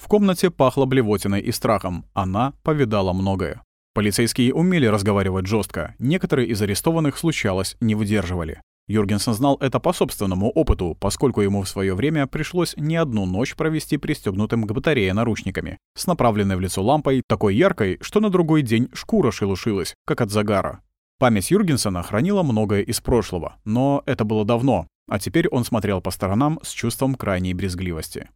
В комнате пахло блевотиной и страхом. Она повидала многое. Полицейские умели разговаривать жестко. Некоторые из арестованных случалось не выдерживали. Юргенсен знал это по собственному опыту, поскольку ему в свое время пришлось не одну ночь провести пристегнутым к батарее наручниками, с направленной в лицо лампой, такой яркой, что на другой день шкура шелушилась, как от загара. Память Юргенсена хранила многое из прошлого, но это было давно, а теперь он смотрел по сторонам с чувством крайней брезгливости.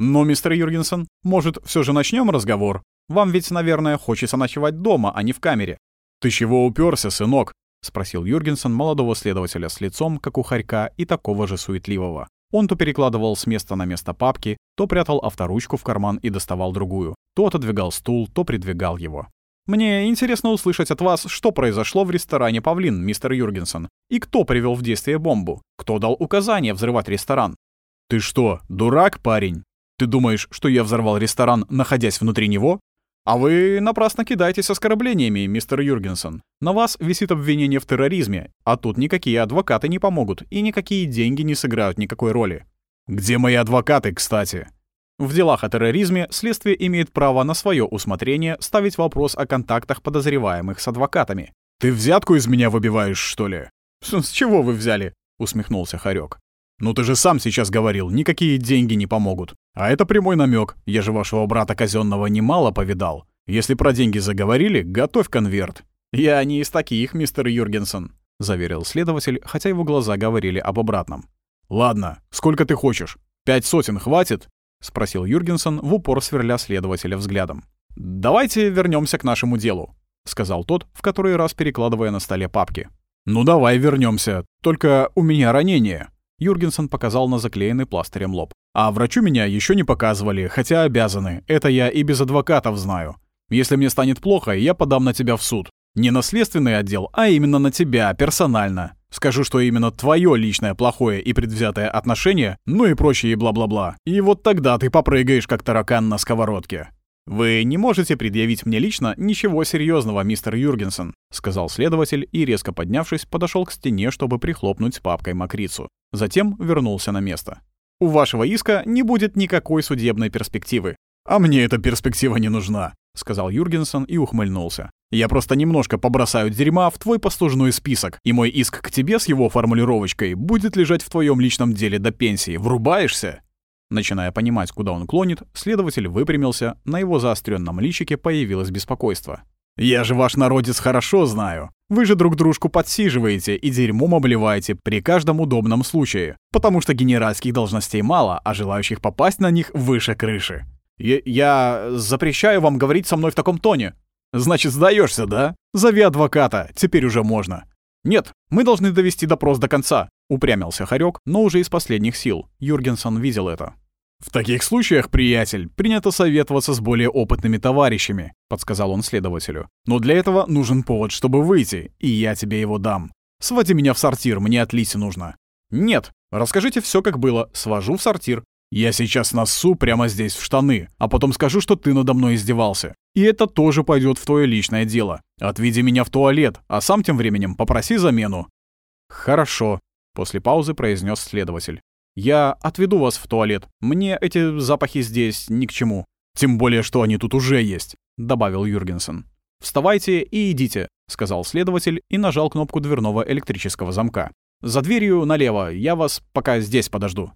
«Ну, мистер Юргенсен, может, все же начнем разговор? Вам ведь, наверное, хочется ночевать дома, а не в камере». «Ты чего уперся, сынок?» — спросил Юргенсен молодого следователя с лицом, как у хорька, и такого же суетливого. Он то перекладывал с места на место папки, то прятал авторучку в карман и доставал другую, то отодвигал стул, то придвигал его. «Мне интересно услышать от вас, что произошло в ресторане «Павлин», мистер Юргенсен, и кто привел в действие бомбу, кто дал указание взрывать ресторан». «Ты что, дурак, парень? Ты думаешь, что я взорвал ресторан, находясь внутри него? А вы напрасно кидаетесь оскорблениями, мистер Юргенсон. На вас висит обвинение в терроризме, а тут никакие адвокаты не помогут, и никакие деньги не сыграют никакой роли. Где мои адвокаты, кстати? В делах о терроризме следствие имеет право на свое усмотрение ставить вопрос о контактах подозреваемых с адвокатами. Ты взятку из меня выбиваешь, что ли? С чего вы взяли? усмехнулся Харек. Ну ты же сам сейчас говорил, никакие деньги не помогут. А это прямой намек. Я же вашего брата казенного немало повидал. Если про деньги заговорили, готовь конверт. Я не из таких, мистер Юргенсон, заверил следователь, хотя его глаза говорили об обратном. Ладно, сколько ты хочешь? Пять сотен хватит? спросил Юргенсон, в упор сверля следователя взглядом. Давайте вернемся к нашему делу, сказал тот, в который раз перекладывая на столе папки. Ну давай вернемся. Только у меня ранение. Юргенсон показал на заклеенный пластырем лоб. «А врачу меня еще не показывали, хотя обязаны. Это я и без адвокатов знаю. Если мне станет плохо, я подам на тебя в суд. Не на следственный отдел, а именно на тебя, персонально. Скажу, что именно твое личное плохое и предвзятое отношение, ну и прочее бла-бла-бла. И вот тогда ты попрыгаешь, как таракан на сковородке». «Вы не можете предъявить мне лично ничего серьезного, мистер Юргенсен», — сказал следователь и, резко поднявшись, подошел к стене, чтобы прихлопнуть папкой Макрицу. Затем вернулся на место. «У вашего иска не будет никакой судебной перспективы». «А мне эта перспектива не нужна», — сказал Юргенсен и ухмыльнулся. «Я просто немножко побросаю дерьма в твой послужной список, и мой иск к тебе с его формулировочкой будет лежать в твоем личном деле до пенсии. Врубаешься?» Начиная понимать, куда он клонит, следователь выпрямился, на его заостренном личике появилось беспокойство. «Я же ваш народец хорошо знаю. Вы же друг дружку подсиживаете и дерьмом обливаете при каждом удобном случае, потому что генеральских должностей мало, а желающих попасть на них выше крыши. Я, я запрещаю вам говорить со мной в таком тоне. Значит, сдаешься, да? Зови адвоката, теперь уже можно. Нет, мы должны довести допрос до конца. Упрямился Харек, но уже из последних сил. Юргенсон видел это. «В таких случаях, приятель, принято советоваться с более опытными товарищами», — подсказал он следователю. «Но для этого нужен повод, чтобы выйти, и я тебе его дам. Своди меня в сортир, мне отлить нужно». «Нет, расскажите все как было, свожу в сортир». «Я сейчас насу прямо здесь в штаны, а потом скажу, что ты надо мной издевался. И это тоже пойдет в твое личное дело. Отведи меня в туалет, а сам тем временем попроси замену». «Хорошо», После паузы произнес следователь. «Я отведу вас в туалет. Мне эти запахи здесь ни к чему». «Тем более, что они тут уже есть», — добавил Юргенсен. «Вставайте и идите», — сказал следователь и нажал кнопку дверного электрического замка. «За дверью налево. Я вас пока здесь подожду».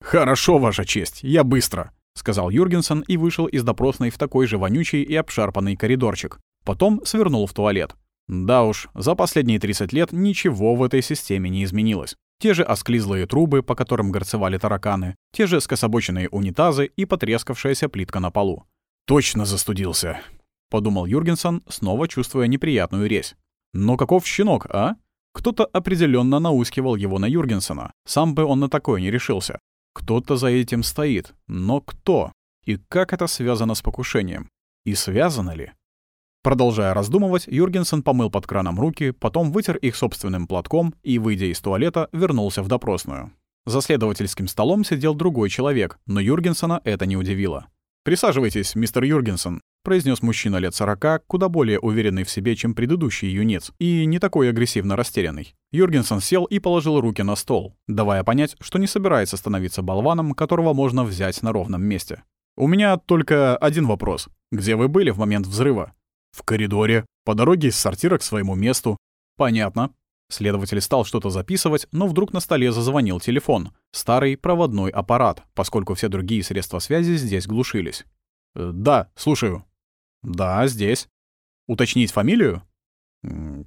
«Хорошо, Ваша честь. Я быстро», — сказал Юргенсен и вышел из допросной в такой же вонючий и обшарпанный коридорчик. Потом свернул в туалет. Да уж, за последние 30 лет ничего в этой системе не изменилось. Те же осклизлые трубы, по которым горцевали тараканы, те же скособоченные унитазы и потрескавшаяся плитка на полу. «Точно застудился», — подумал Юргенсон, снова чувствуя неприятную резь. «Но каков щенок, а? Кто-то определенно наускивал его на Юргенсона. Сам бы он на такое не решился. Кто-то за этим стоит. Но кто? И как это связано с покушением? И связано ли?» Продолжая раздумывать, Юргенсен помыл под краном руки, потом вытер их собственным платком и, выйдя из туалета, вернулся в допросную. За следовательским столом сидел другой человек, но Юргенсона это не удивило. «Присаживайтесь, мистер Юргенсен», — произнес мужчина лет сорока, куда более уверенный в себе, чем предыдущий юнец, и не такой агрессивно растерянный. Юргенсен сел и положил руки на стол, давая понять, что не собирается становиться болваном, которого можно взять на ровном месте. У меня только один вопрос. Где вы были в момент взрыва? В коридоре, по дороге из сортира к своему месту. Понятно. Следователь стал что-то записывать, но вдруг на столе зазвонил телефон. Старый проводной аппарат, поскольку все другие средства связи здесь глушились. «Э, «Да, слушаю». «Да, здесь». «Уточнить фамилию?»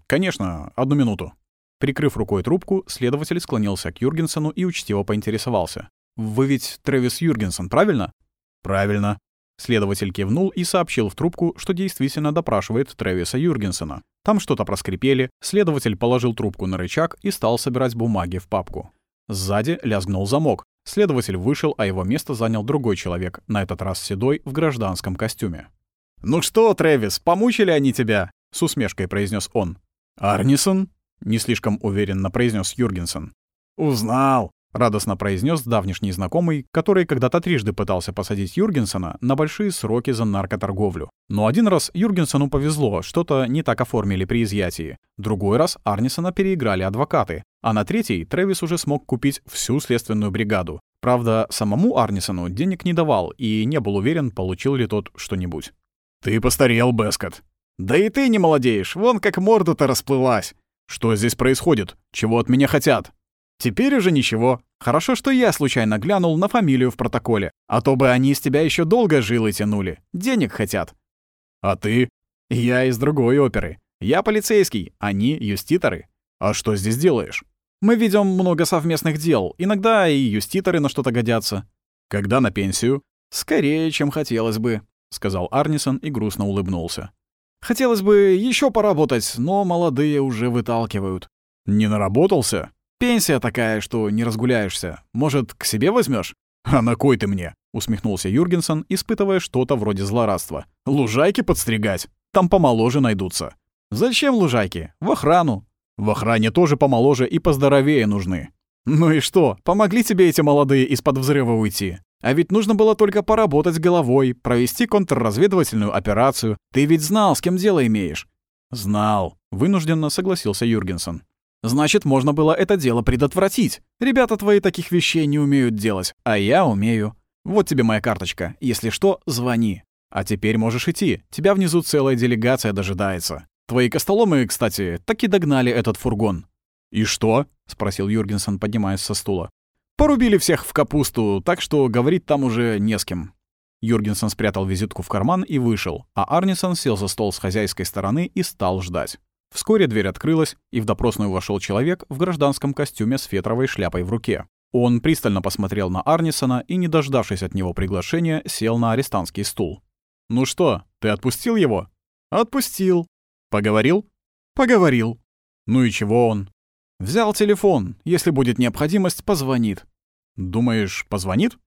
«Конечно, одну минуту». Прикрыв рукой трубку, следователь склонился к Юргенсену и учтиво поинтересовался. «Вы ведь Трэвис Юргенсен, правильно?» «Правильно». Следователь кивнул и сообщил в трубку, что действительно допрашивает Трэвиса Юргенсена. Там что-то проскрипели, следователь положил трубку на рычаг и стал собирать бумаги в папку. Сзади лязгнул замок. Следователь вышел, а его место занял другой человек, на этот раз седой, в гражданском костюме. «Ну что, Трэвис, помучили они тебя?» — с усмешкой произнес он. «Арнисон?» — не слишком уверенно произнес Юргенсен. «Узнал!» — радостно произнес давнишний знакомый, который когда-то трижды пытался посадить Юргенсона на большие сроки за наркоторговлю. Но один раз Юргенсону повезло, что-то не так оформили при изъятии. Другой раз Арнисона переиграли адвокаты. А на третий Трэвис уже смог купить всю следственную бригаду. Правда, самому Арнисону денег не давал и не был уверен, получил ли тот что-нибудь. «Ты постарел, Бескот». «Да и ты не молодеешь, вон как морда-то расплылась». «Что здесь происходит? Чего от меня хотят?» Теперь уже ничего. Хорошо, что я случайно глянул на фамилию в протоколе, а то бы они из тебя еще долго жилы тянули. Денег хотят. А ты? Я из другой оперы. Я полицейский, они юститоры. А что здесь делаешь? Мы ведем много совместных дел. Иногда и юститоры на что-то годятся. Когда на пенсию? Скорее, чем хотелось бы, сказал Арнисон и грустно улыбнулся. Хотелось бы еще поработать, но молодые уже выталкивают. Не наработался? Пенсия такая, что не разгуляешься. Может, к себе возьмешь? «А на кой ты мне?» — усмехнулся Юргенсон, испытывая что-то вроде злорадства. «Лужайки подстригать? Там помоложе найдутся». «Зачем лужайки? В охрану». «В охране тоже помоложе и поздоровее нужны». «Ну и что, помогли тебе эти молодые из-под взрыва уйти? А ведь нужно было только поработать головой, провести контрразведывательную операцию. Ты ведь знал, с кем дело имеешь». «Знал», — вынужденно согласился Юргенсон. Значит, можно было это дело предотвратить. Ребята твои таких вещей не умеют делать, а я умею. Вот тебе моя карточка. Если что, звони. А теперь можешь идти. Тебя внизу целая делегация дожидается. Твои костоломы, кстати, так и догнали этот фургон. «И что?» — спросил Юргенсон, поднимаясь со стула. «Порубили всех в капусту, так что говорить там уже не с кем». Юргенсон спрятал визитку в карман и вышел, а Арнисон сел за стол с хозяйской стороны и стал ждать. Вскоре дверь открылась, и в допросную вошел человек в гражданском костюме с фетровой шляпой в руке. Он пристально посмотрел на Арнисона и, не дождавшись от него приглашения, сел на арестантский стул. «Ну что, ты отпустил его?» «Отпустил». «Поговорил?» «Поговорил». «Ну и чего он?» «Взял телефон. Если будет необходимость, позвонит». «Думаешь, позвонит?»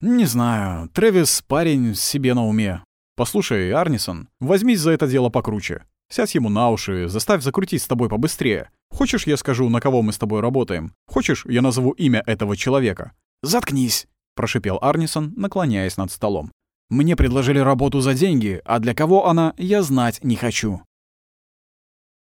«Не знаю. Трэвис парень себе на уме. Послушай, Арнисон, возьмись за это дело покруче. Сядь ему на уши, заставь закрутить с тобой побыстрее. Хочешь, я скажу, на кого мы с тобой работаем? Хочешь, я назову имя этого человека?» «Заткнись!» — прошипел Арнисон, наклоняясь над столом. «Мне предложили работу за деньги, а для кого она, я знать не хочу».